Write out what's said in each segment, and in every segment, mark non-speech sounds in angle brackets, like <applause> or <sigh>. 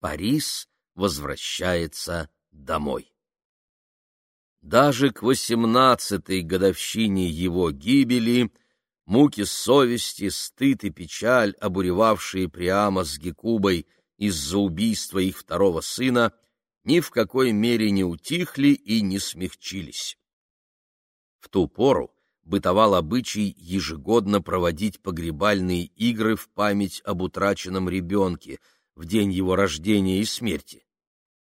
Парис возвращается домой. Даже к восемнадцатой годовщине его гибели муки совести, стыд и печаль, обуревавшие Приама с Гекубой из-за убийства их второго сына, ни в какой мере не утихли и не смягчились. В ту пору бытовал обычай ежегодно проводить погребальные игры в память об утраченном ребенке в день его рождения и смерти.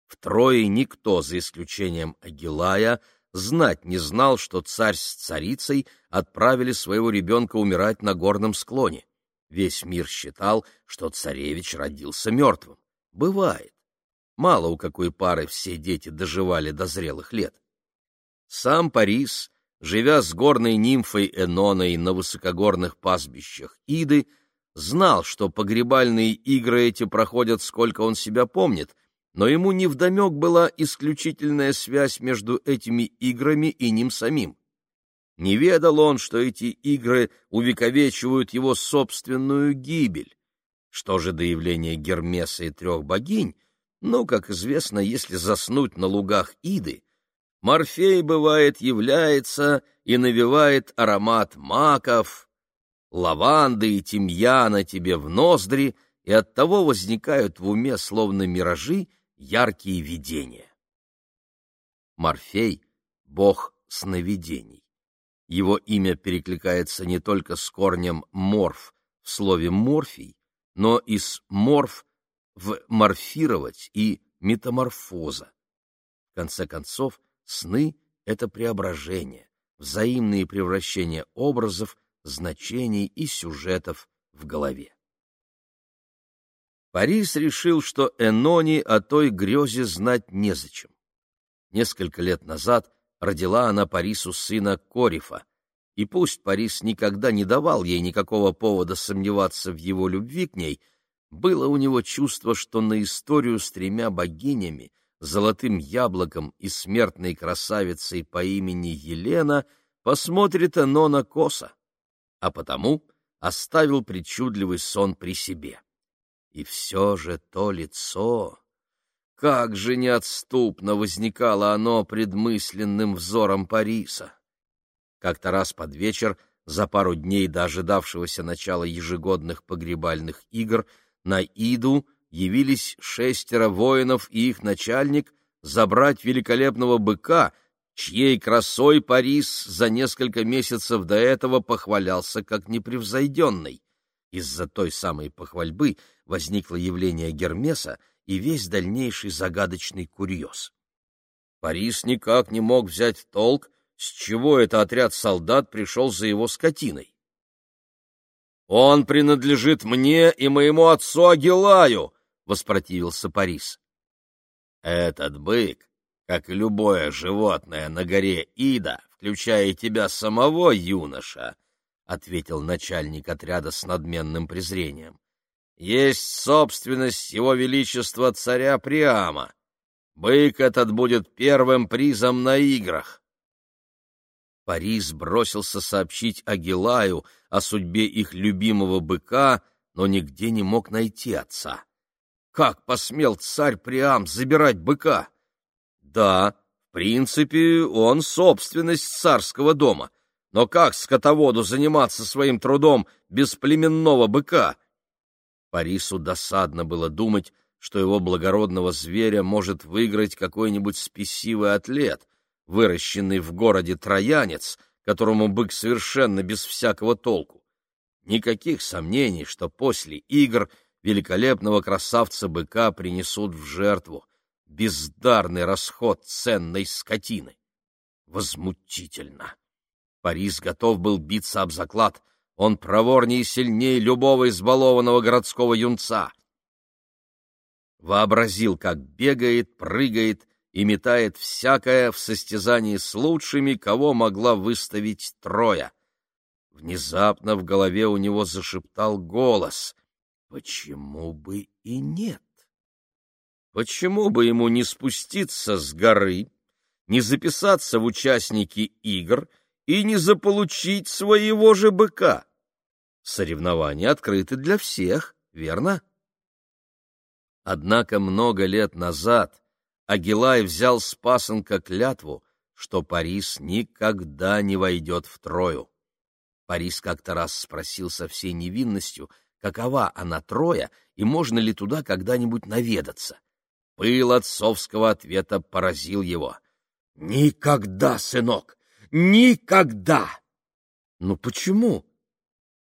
Втрое никто, за исключением Агилая, знать не знал, что царь с царицей отправили своего ребенка умирать на горном склоне. Весь мир считал, что царевич родился мертвым. Бывает. Мало у какой пары все дети доживали до зрелых лет. Сам Парис, живя с горной нимфой Эноной на высокогорных пастбищах Иды, знал, что погребальные игры эти проходят сколько он себя помнит — но ему невдомек была исключительная связь между этими играми и ним самим. Не ведал он, что эти игры увековечивают его собственную гибель. Что же до явления Гермеса и трех богинь, ну, как известно, если заснуть на лугах Иды, Морфей, бывает, является и навевает аромат маков, лаванды и тимьяна тебе в ноздри, и оттого возникают в уме, словно миражи, яркие видения. Морфей — бог сновидений. Его имя перекликается не только с корнем «морф» в слове «морфий», но и с «морф» в «морфировать» и «метаморфоза». В конце концов, сны — это преображение, взаимные превращения образов, значений и сюжетов в голове. Парис решил, что Энони о той грезе знать незачем. Несколько лет назад родила она Парису сына Корифа, и пусть Парис никогда не давал ей никакого повода сомневаться в его любви к ней, было у него чувство, что на историю с тремя богинями, золотым яблоком и смертной красавицей по имени Елена посмотрит Энона косо, а потому оставил причудливый сон при себе. И все же то лицо... Как же неотступно возникало оно предмысленным взором Париса! Как-то раз под вечер, за пару дней до ожидавшегося начала ежегодных погребальных игр, на Иду явились шестеро воинов и их начальник забрать великолепного быка, чьей красой Парис за несколько месяцев до этого похвалялся как непревзойденный. Из-за той самой похвальбы возникло явление Гермеса и весь дальнейший загадочный курьез. Парис никак не мог взять в толк, с чего это отряд солдат пришел за его скотиной. «Он принадлежит мне и моему отцу Агилаю!» — воспротивился Парис. «Этот бык, как и любое животное на горе Ида, включая тебя самого, юноша, — ответил начальник отряда с надменным презрением. — Есть собственность его величества царя Приама. Бык этот будет первым призом на играх. Парис бросился сообщить Агилаю о судьбе их любимого быка, но нигде не мог найти отца. Как посмел царь Приам забирать быка? Да, в принципе, он собственность царского дома, но как скотоводу заниматься своим трудом без племенного быка? Парису досадно было думать, что его благородного зверя может выиграть какой-нибудь спесивый атлет, выращенный в городе троянец, которому бык совершенно без всякого толку. Никаких сомнений, что после игр великолепного красавца-быка принесут в жертву. Бездарный расход ценной скотины. Возмутительно! Парис готов был биться об заклад. Он проворнее и сильнее любого избалованного городского юнца. Вообразил, как бегает, прыгает и метает всякое в состязании с лучшими, кого могла выставить Троя. Внезапно в голове у него зашептал голос. Почему бы и нет? Почему бы ему не спуститься с горы, не записаться в участники игр — и не заполучить своего же быка. Соревнования открыты для всех, верно? Однако много лет назад Агилай взял с пасынка клятву, что Парис никогда не войдет в Трою. Парис как-то раз спросил со всей невинностью, какова она Троя и можно ли туда когда-нибудь наведаться. Пыл отцовского ответа поразил его. «Никогда, сынок, никогда!» «Ну почему?»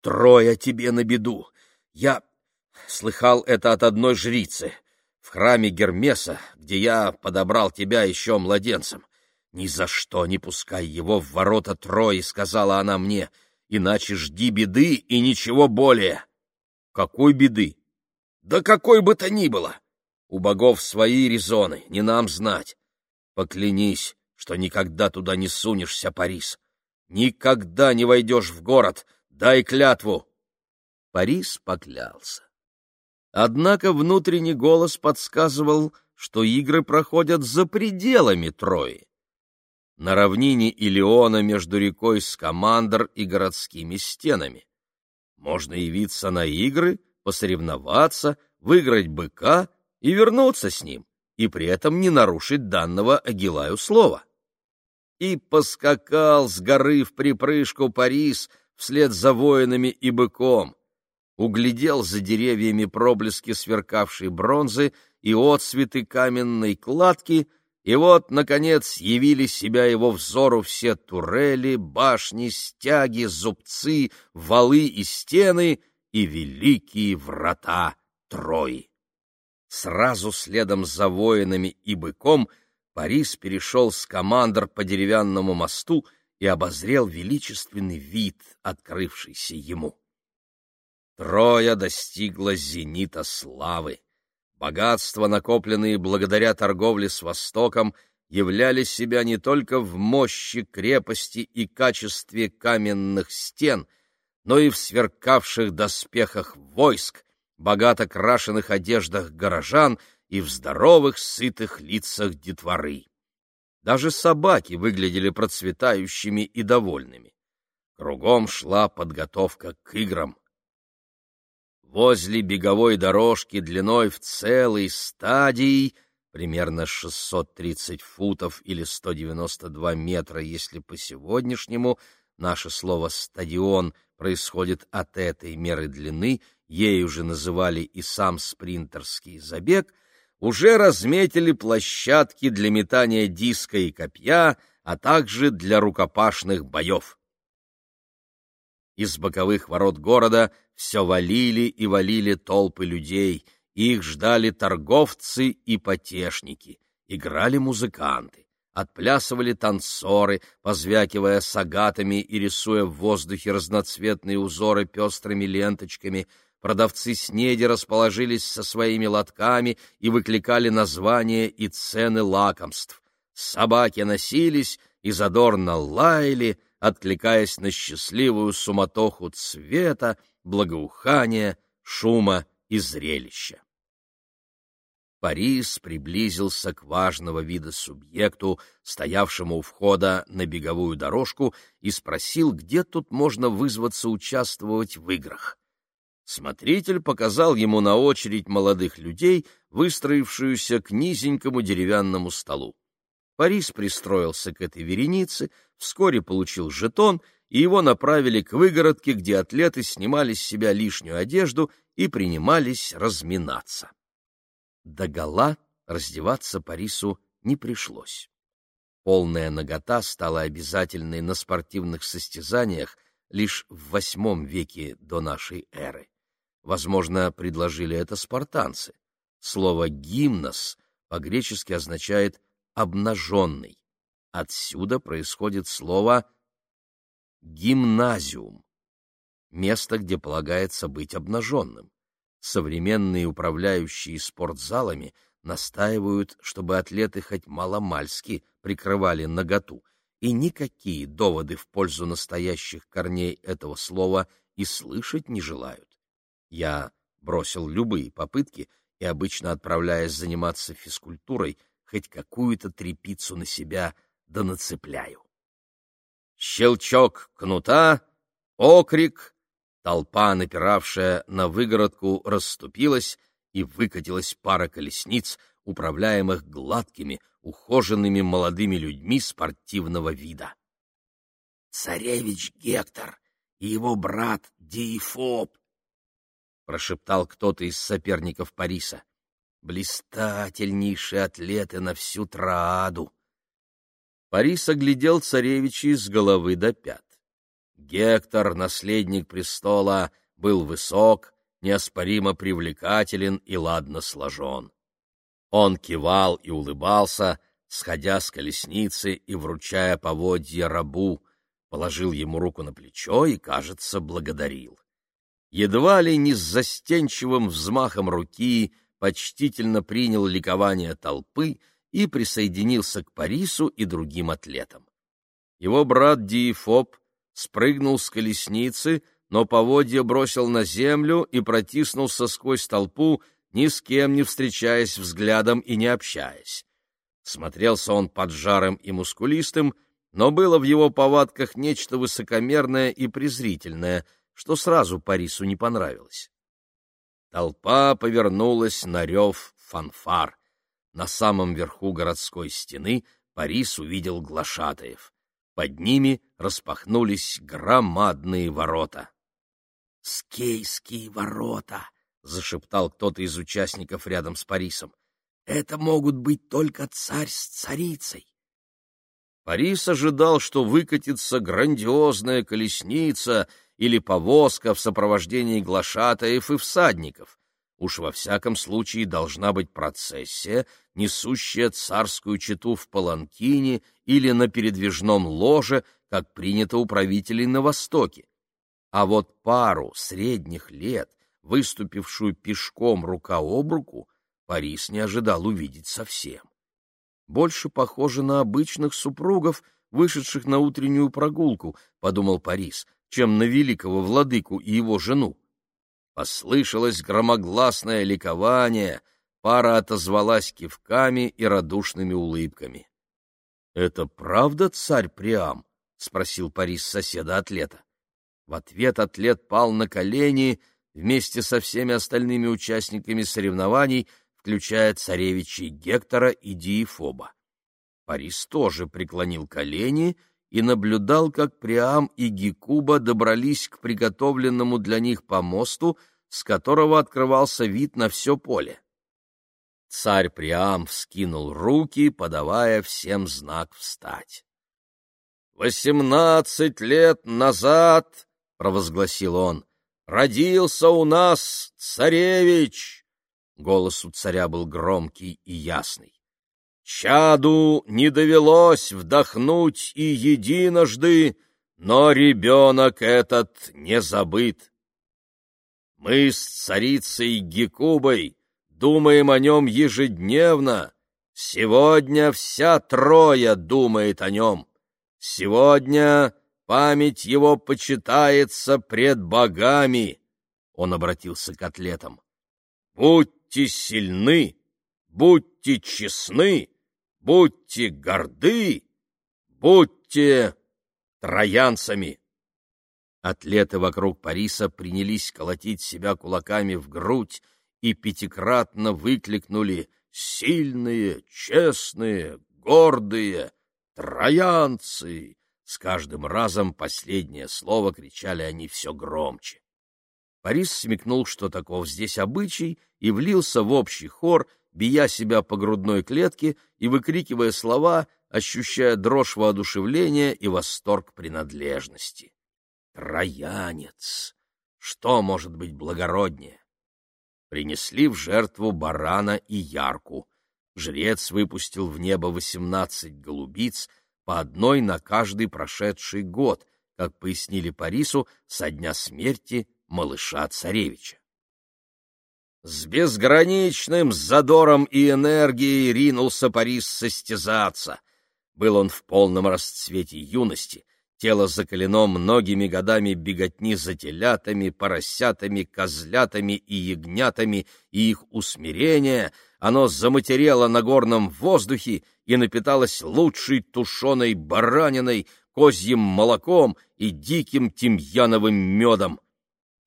«Троя тебе на беду. Я слыхал это от одной жрицы в храме Гермеса, где я подобрал тебя еще младенцем. Ни за что не пускай его в ворота Трои, — сказала она мне, — иначе жди беды и ничего более. Какой беды? Да какой бы то ни было. У богов свои резоны, не нам знать. Поклянись, что никогда туда не сунешься, Парис. Никогда не войдешь в город, дай клятву. Парис поклялся. Однако внутренний голос подсказывал, что игры проходят за пределами Трои. На равнине Илиона между рекой Скамандр и городскими стенами. Можно явиться на игры, посоревноваться, выиграть быка и вернуться с ним, и при этом не нарушить данного Агилаю слова. И поскакал с горы в припрыжку Парис вслед за воинами и быком углядел за деревьями проблески сверкавшей бронзы и отсветы каменной кладки, и вот, наконец, явили себя его взору все турели, башни, стяги, зубцы, валы и стены и великие врата Трои. Сразу следом за воинами и быком Парис перешел с командор по деревянному мосту и обозрел величественный вид, открывшийся ему. Троя достигла зенита славы. Богатства, накопленные благодаря торговле с Востоком, являли себя не только в мощи крепости и качестве каменных стен, но и в сверкавших доспехах войск, богато крашенных одеждах горожан и в здоровых, сытых лицах детворы. Даже собаки выглядели процветающими и довольными. Кругом шла подготовка к играм. Возле беговой дорожки длиной в целый стадий, примерно 630 футов или 192 метра, если по-сегодняшнему, наше слово «стадион» происходит от этой меры длины, ею же называли и сам спринтерский забег, уже разметили площадки для метания диска и копья, а также для рукопашных боев. Из боковых ворот города все валили и валили толпы людей, их ждали торговцы и потешники, играли музыканты, отплясывали танцоры, позвякивая сагатами и рисуя в воздухе разноцветные узоры пестрыми ленточками, продавцы снеди расположились со своими лотками и выкликали названия и цены лакомств. Собаки носились и задорно лаяли, откликаясь на счастливую суматоху цвета, благоухания, шума и зрелища. Парис приблизился к важного вида субъекту, стоявшему у входа на беговую дорожку, и спросил, где тут можно вызваться участвовать в играх. Смотритель показал ему на очередь молодых людей, выстроившуюся к низенькому деревянному столу. Парис пристроился к этой веренице, вскоре получил жетон, и его направили к выгородке, где атлеты снимали с себя лишнюю одежду и принимались разминаться. До гола раздеваться Парису не пришлось. Полная нагота стала обязательной на спортивных состязаниях лишь в восьмом веке до нашей эры. Возможно, предложили это спартанцы. Слово «гимнос» по-гречески означает обнаженный. Отсюда происходит слово гимназиум, место, где полагается быть обнаженным. Современные управляющие спортзалами настаивают, чтобы атлеты хоть маломальски прикрывали наготу, и никакие доводы в пользу настоящих корней этого слова и слышать не желают. Я бросил любые попытки и, обычно отправляясь заниматься физкультурой, хоть какую-то трепицу на себя да нацепляю. Щелчок кнута, окрик, толпа, напиравшая на выгородку, расступилась, и выкатилась пара колесниц, управляемых гладкими, ухоженными молодыми людьми спортивного вида. «Царевич Гектор и его брат Диефоб!» — прошептал кто-то из соперников Париса. «Блистательнейшие атлеты на всю Трааду!» Парис оглядел царевичей с головы до пят. Гектор, наследник престола, был высок, неоспоримо привлекателен и ладно сложен. Он кивал и улыбался, сходя с колесницы и вручая поводья рабу, положил ему руку на плечо и, кажется, благодарил. Едва ли не с застенчивым взмахом руки почтительно принял ликование толпы и присоединился к Парису и другим атлетам. Его брат Диефоб спрыгнул с колесницы, но поводья бросил на землю и протиснулся сквозь толпу, ни с кем не встречаясь взглядом и не общаясь. Смотрелся он поджарым и мускулистым, но было в его повадках нечто высокомерное и презрительное, что сразу Парису не понравилось. Толпа повернулась на рев фанфар. На самом верху городской стены Парис увидел глашатаев. Под ними распахнулись громадные ворота. «Скейские ворота!» — зашептал кто-то из участников рядом с Парисом. «Это могут быть только царь с царицей». Парис ожидал, что выкатится грандиозная колесница или повозка в сопровождении глашатаев и всадников. Уж во всяком случае должна быть процессия, несущая царскую чету в паланкине или на передвижном ложе, как принято у правителей на Востоке. А вот пару средних лет, выступившую пешком рука об руку, Парис не ожидал увидеть совсем. Больше похоже на обычных супругов, вышедших на утреннюю прогулку, — подумал Парис, — чем на великого владыку и его жену. Послышалось громогласное ликование, пара отозвалась кивками и радушными улыбками. — Это правда царь Приам? — спросил Парис соседа-атлета. В ответ атлет пал на колени вместе со всеми остальными участниками соревнований, включая царевичей Гектора и Диефоба. Парис тоже преклонил колени и наблюдал, как Приам и Гекуба добрались к приготовленному для них помосту, с которого открывался вид на все поле. Царь Приам вскинул руки, подавая всем знак встать. «Восемнадцать лет назад провозгласил он. «Родился у нас царевич!» Голос у царя был громкий и ясный. «Чаду не довелось вдохнуть и единожды, но ребенок этот не забыт. Мы с царицей Гекубой думаем о нем ежедневно. Сегодня вся Троя думает о нем. Сегодня Память его почитается пред богами. Он обратился к атлетам. Будьте сильны, будьте честны, будьте горды, будьте троянцами. Атлеты вокруг Париса принялись колотить себя кулаками в грудь и пятикратно выкликнули «Сильные, честные, гордые, троянцы!» С каждым разом последнее слово кричали они все громче. Борис смекнул, что таков здесь обычай, и влился в общий хор, бия себя по грудной клетке и выкрикивая слова, ощущая дрожь воодушевления и восторг принадлежности. Троянец! Что может быть благороднее? Принесли в жертву барана и ярку. Жрец выпустил в небо восемнадцать голубиц, по одной на каждый прошедший год, как пояснили Парису со дня смерти малыша-царевича. С безграничным задором и энергией ринулся Парис состязаться. Был он в полном расцвете юности, тело закалено многими годами беготни за телятами, поросятами, козлятами и ягнятами и их усмирения, оно заматерело на горном воздухе и напиталась лучшей тушеной бараниной, козьим молоком и диким тимьяновым медом.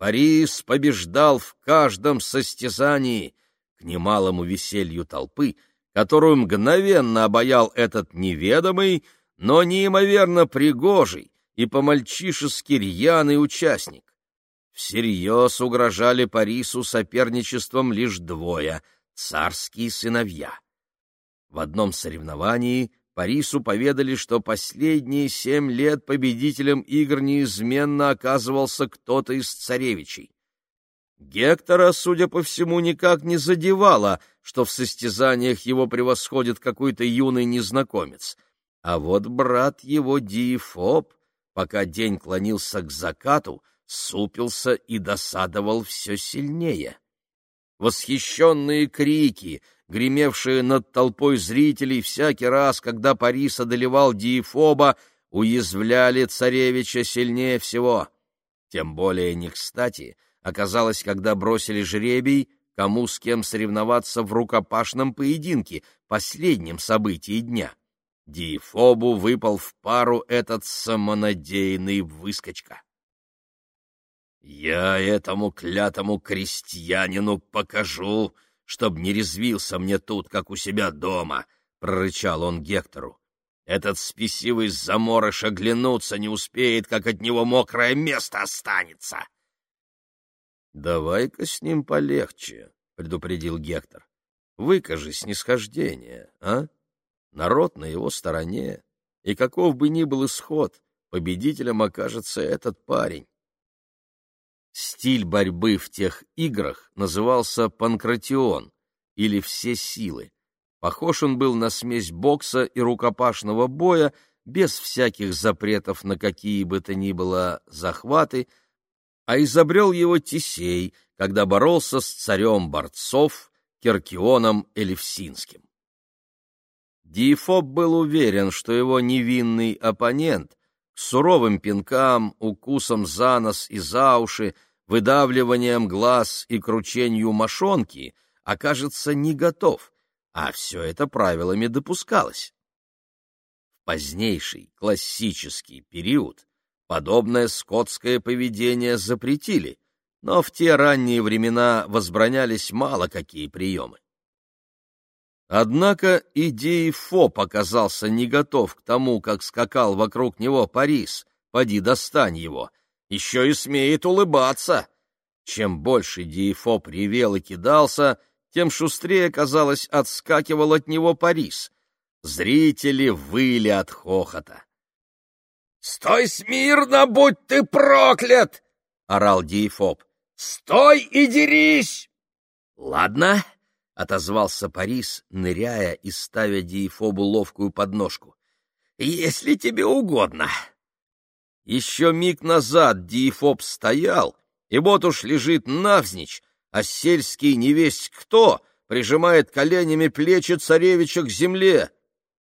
Парис побеждал в каждом состязании, к немалому веселью толпы, которую мгновенно обаял этот неведомый, но неимоверно пригожий и по-мальчишески рьяный участник. Всерьез угрожали Парису соперничеством лишь двое — царские сыновья. В одном соревновании Парису поведали, что последние семь лет победителем игр неизменно оказывался кто-то из царевичей. Гектора, судя по всему, никак не задевало, что в состязаниях его превосходит какой-то юный незнакомец. А вот брат его Диефоб, пока день клонился к закату, супился и досадовал все сильнее. Восхищенные крики, гремевшие над толпой зрителей всякий раз, когда Парис одолевал Диефоба, уязвляли царевича сильнее всего. Тем более не кстати оказалось, когда бросили жребий, кому с кем соревноваться в рукопашном поединке, последнем событии дня. Диефобу выпал в пару этот самонадеянный выскочка. «Я этому клятому крестьянину покажу, чтоб не резвился мне тут, как у себя дома», — прорычал он Гектору. «Этот спесивый заморыш оглянуться не успеет, как от него мокрое место останется». «Давай-ка с ним полегче», — предупредил Гектор. «Выкажи снисхождение, а? Народ на его стороне, и каков бы ни был исход, победителем окажется этот парень. Стиль борьбы в тех играх назывался панкратион или все силы. Похож он был на смесь бокса и рукопашного боя, без всяких запретов на какие бы то ни было захваты, а изобрел его Тисей, когда боролся с царем борцов Керкионом Элевсинским. Диефоб был уверен, что его невинный оппонент суровым пинкам, укусом за нос и за уши, выдавливанием глаз и кручению мошонки окажется не готов, а все это правилами допускалось. В позднейший классический период подобное скотское поведение запретили, но в те ранние времена возбранялись мало какие приемы. Однако идеи Фо показался не готов к тому, как скакал вокруг него Парис, поди достань его, еще и смеет улыбаться. Чем больше Диефоп ревел и кидался, тем шустрее, казалось, отскакивал от него Парис. Зрители выли от хохота. — Стой смирно, будь ты проклят! — орал Диефоп. — Стой и дерись! — Ладно, — отозвался Парис, ныряя и ставя Диефобу ловкую подножку. — Если тебе угодно. Еще миг назад Диефоб стоял, и вот уж лежит навзничь, а сельский невесть кто прижимает коленями плечи царевича к земле.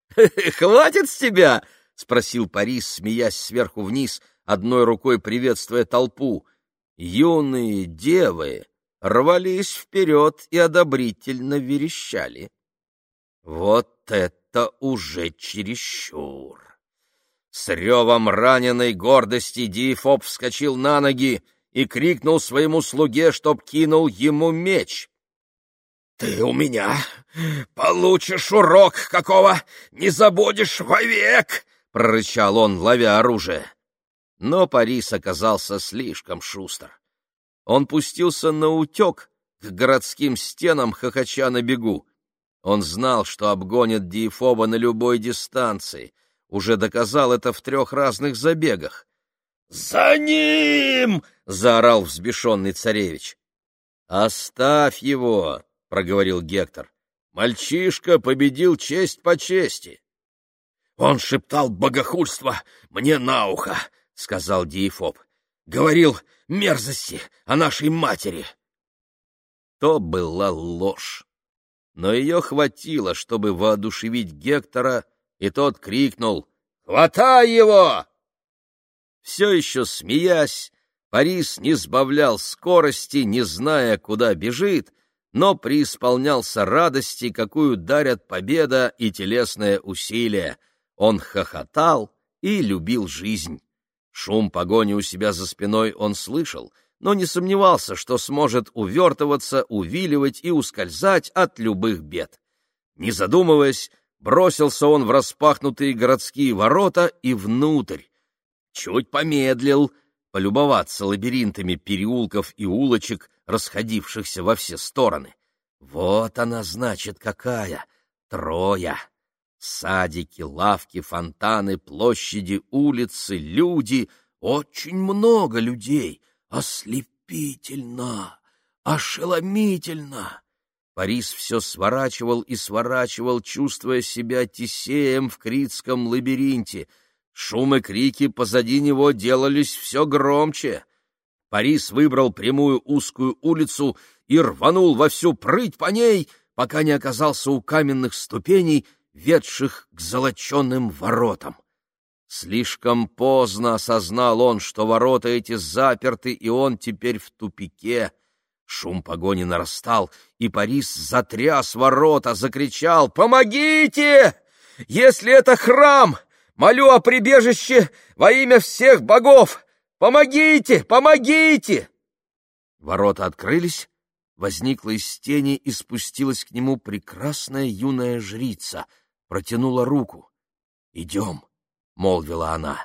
— Хватит с тебя! — спросил Парис, смеясь сверху вниз, одной рукой приветствуя толпу. Юные девы рвались вперед и одобрительно верещали. Вот это уже чересчур! С ревом раненой гордости Дифоп вскочил на ноги и крикнул своему слуге, чтоб кинул ему меч. — Ты у меня получишь урок, какого не забудешь вовек! — прорычал он, ловя оружие. Но Парис оказался слишком шустр. Он пустился на утек к городским стенам, хохоча на бегу. Он знал, что обгонит Диефоба на любой дистанции, уже доказал это в трех разных забегах. «За ним!» — заорал взбешенный царевич. «Оставь его!» — проговорил Гектор. «Мальчишка победил честь по чести». «Он шептал богохульство мне на ухо», — сказал Диефоб. «Говорил, мерзости о нашей матери. То была ложь, но ее хватило, чтобы воодушевить Гектора, и тот крикнул «Хватай его!». Все еще смеясь, Парис не сбавлял скорости, не зная, куда бежит, но преисполнялся радости, какую дарят победа и телесное усилие. Он хохотал и любил жизнь. Шум погони у себя за спиной он слышал, но не сомневался, что сможет увертываться, увиливать и ускользать от любых бед. Не задумываясь, бросился он в распахнутые городские ворота и внутрь. Чуть помедлил, полюбоваться лабиринтами переулков и улочек, расходившихся во все стороны. Вот она, значит, какая! Троя! Садики, лавки, фонтаны, площади, улицы, люди. Очень много людей. Ослепительно! Ошеломительно! Парис все сворачивал и сворачивал, чувствуя себя Тисеем в критском лабиринте. Шум и крики позади него делались все громче. Парис выбрал прямую узкую улицу и рванул во всю прыть по ней, пока не оказался у каменных ступеней, ведших к золоченным воротам. Слишком поздно осознал он, что ворота эти заперты, и он теперь в тупике — Шум погони нарастал, и Парис затряс ворота, закричал «Помогите! Если это храм, молю о прибежище во имя всех богов! Помогите! Помогите!» Ворота открылись, возникла из тени и спустилась к нему прекрасная юная жрица, протянула руку. «Идем», — молвила она.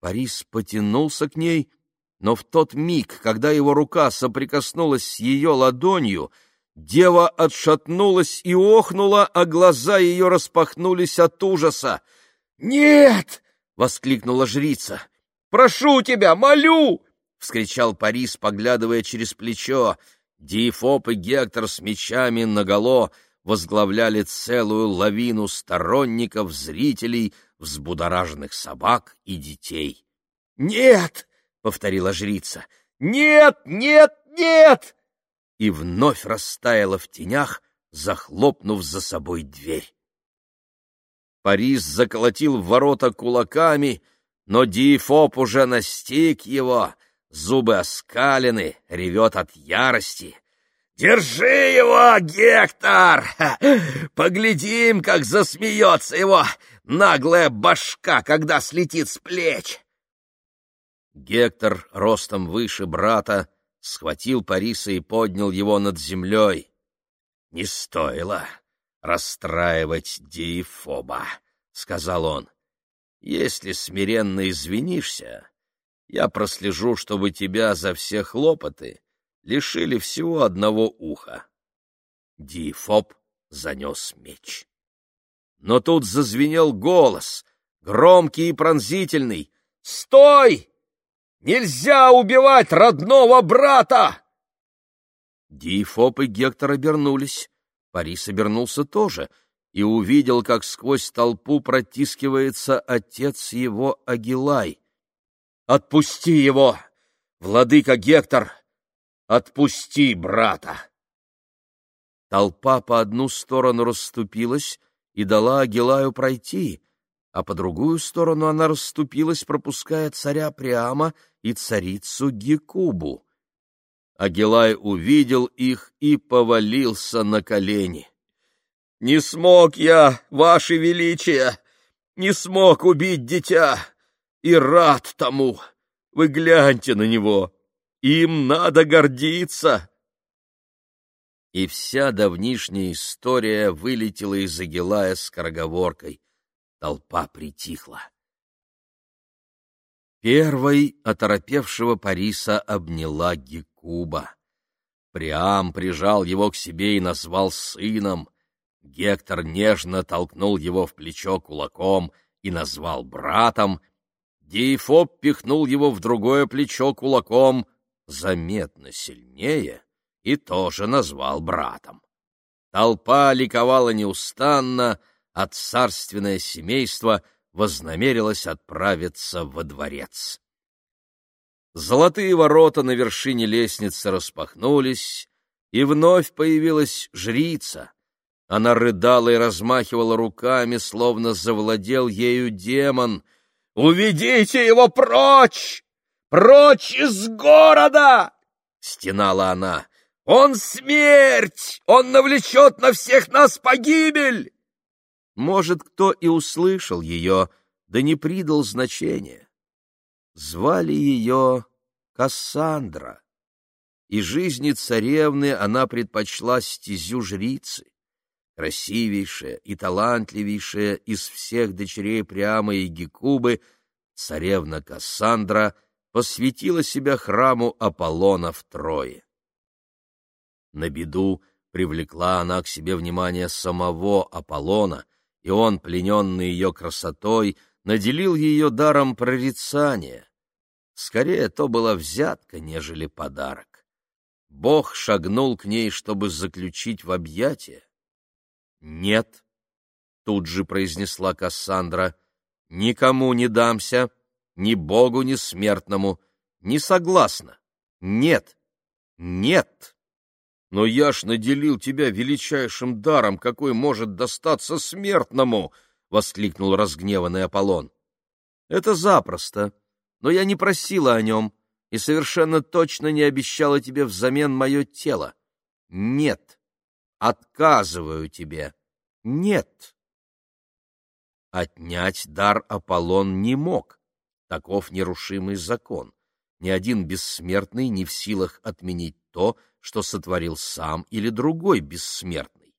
Парис потянулся к ней — но в тот миг, когда его рука соприкоснулась с ее ладонью, дева отшатнулась и охнула, а глаза ее распахнулись от ужаса. «Нет!» — воскликнула жрица. «Прошу тебя, молю!» — вскричал Парис, поглядывая через плечо. Диефоп и Гектор с мечами наголо возглавляли целую лавину сторонников, зрителей, взбудораженных собак и детей. «Нет!» — повторила жрица. «Нет, нет, нет!» И вновь растаяла в тенях, захлопнув за собой дверь. Парис заколотил в ворота кулаками, но Диефоп уже настиг его, зубы оскалены, ревет от ярости. «Держи его, Гектор! <laughs> Поглядим, как засмеется его наглая башка, когда слетит с плеч!» Гектор, ростом выше брата, схватил Париса и поднял его над землей. «Не стоило расстраивать Диефоба», — сказал он. «Если смиренно извинишься, я прослежу, чтобы тебя за все хлопоты лишили всего одного уха». Диефоб занес меч. Но тут зазвенел голос, громкий и пронзительный. «Стой!» Нельзя убивать родного брата!» Дифоп и Гектор обернулись. Парис обернулся тоже и увидел, как сквозь толпу протискивается отец его Агилай. «Отпусти его, владыка Гектор! Отпусти брата!» Толпа по одну сторону расступилась и дала Агилаю пройти, а по другую сторону она расступилась, пропуская царя Приама и царицу Гекубу. Агилай увидел их и повалился на колени. «Не смог я, ваше величие, не смог убить дитя, и рад тому. Вы гляньте на него, им надо гордиться!» И вся давнишняя история вылетела из Агилая скороговоркой. Толпа притихла. Первой оторопевшего Париса обняла Гекуба. Приам прижал его к себе и назвал сыном. Гектор нежно толкнул его в плечо кулаком и назвал братом. Диефоб пихнул его в другое плечо кулаком, заметно сильнее, и тоже назвал братом. Толпа ликовала неустанно, а царственное семейство вознамерилось отправиться во дворец. Золотые ворота на вершине лестницы распахнулись, и вновь появилась жрица. Она рыдала и размахивала руками, словно завладел ею демон. «Уведите его прочь! Прочь из города!» — стенала она. «Он смерть! Он навлечет на всех нас погибель!» Может, кто и услышал ее, да не придал значения. Звали ее Кассандра. и жизни царевны она предпочла стезю жрицы. Красивейшая и талантливейшая из всех дочерей Приама и Гекубы, царевна Кассандра посвятила себя храму Аполлона в Трое. На беду привлекла она к себе внимание самого Аполлона, и он, плененный ее красотой, наделил ее даром прорицания. Скорее, то была взятка, нежели подарок. Бог шагнул к ней, чтобы заключить в объятия. «Нет», — тут же произнесла Кассандра, — «никому не дамся, ни Богу, ни смертному, не согласна. Нет, нет». «Но я ж наделил тебя величайшим даром, какой может достаться смертному!» — воскликнул разгневанный Аполлон. «Это запросто, но я не просила о нем и совершенно точно не обещала тебе взамен мое тело. Нет, отказываю тебе. Нет. Отнять дар Аполлон не мог. Таков нерушимый закон. Ни один бессмертный не в силах отменить то, что сотворил сам или другой бессмертный.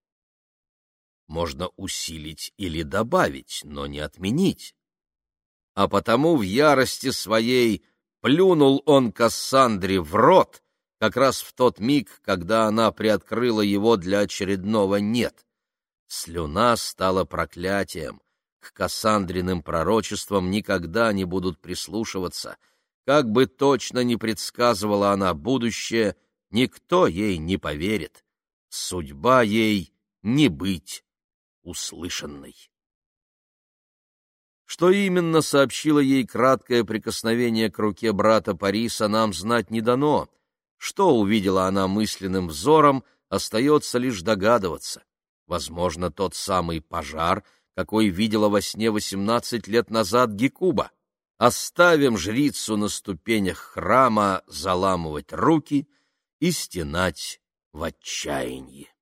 Можно усилить или добавить, но не отменить а потому в ярости своей плюнул он Кассандре в рот, как раз в тот миг, когда она приоткрыла его для очередного «нет». Слюна стала проклятием. К Кассандриным пророчествам никогда не будут прислушиваться. Как бы точно ни предсказывала она будущее, никто ей не поверит. Судьба ей не быть услышанной. Что именно сообщило ей краткое прикосновение к руке брата Париса, нам знать не дано. Что увидела она мысленным взором, остается лишь догадываться. Возможно, тот самый пожар, какой видела во сне восемнадцать лет назад Гекуба. Оставим жрицу на ступенях храма заламывать руки и стенать в отчаянии.